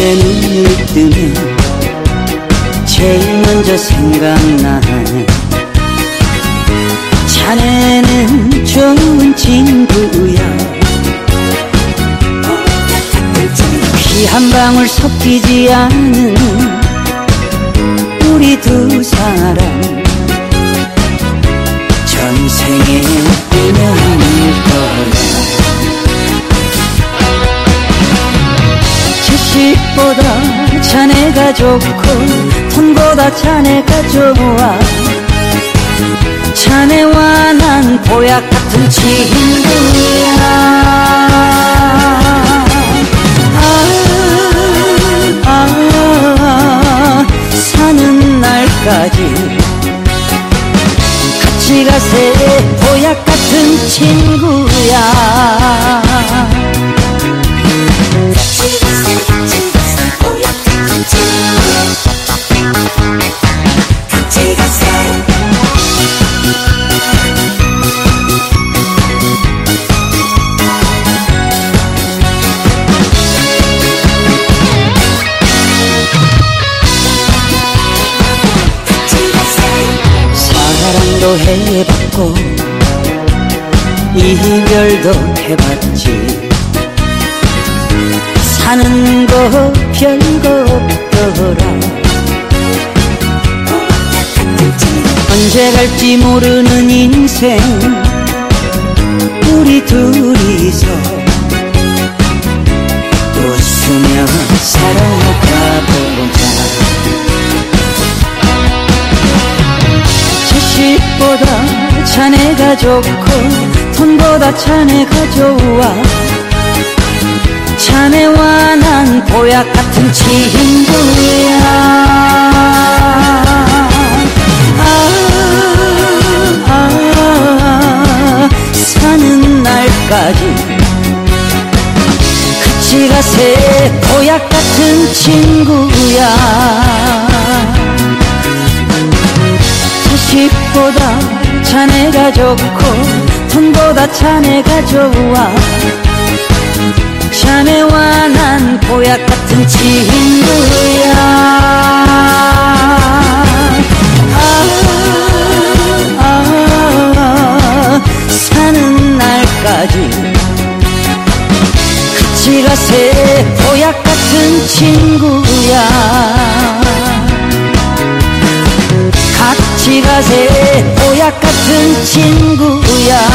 눈을 뜨면 제일 먼저 생각나는 피 한 방울 섞이지 않는 우리 두 사람. 전생의 인연일 거야 지식보다 자네가 좋고 돈보다 자네가 좋아. 자네와 난 보약 같은 친구 같이. 가세. 보약 같은 친구야 사랑도 해봤고 이별도 해봤지. 사는 거 별거 없더라. 언제 갈지 모르는 인생 우리 둘이서 자네가 좋고 돈보다 자네가 좋아 자네와 난 보약 같은 친구야. 아, 아, 사는 날까지 같이 가세 보약 같은 친구야. 자식보다 자네가 좋고 돈보다 자네가 좋아 자네와 난 보약 같은 친구야. 아, 아, 사는 날까지 같이 가세 보약 같은 친구야. 같이 가세 같은 친구야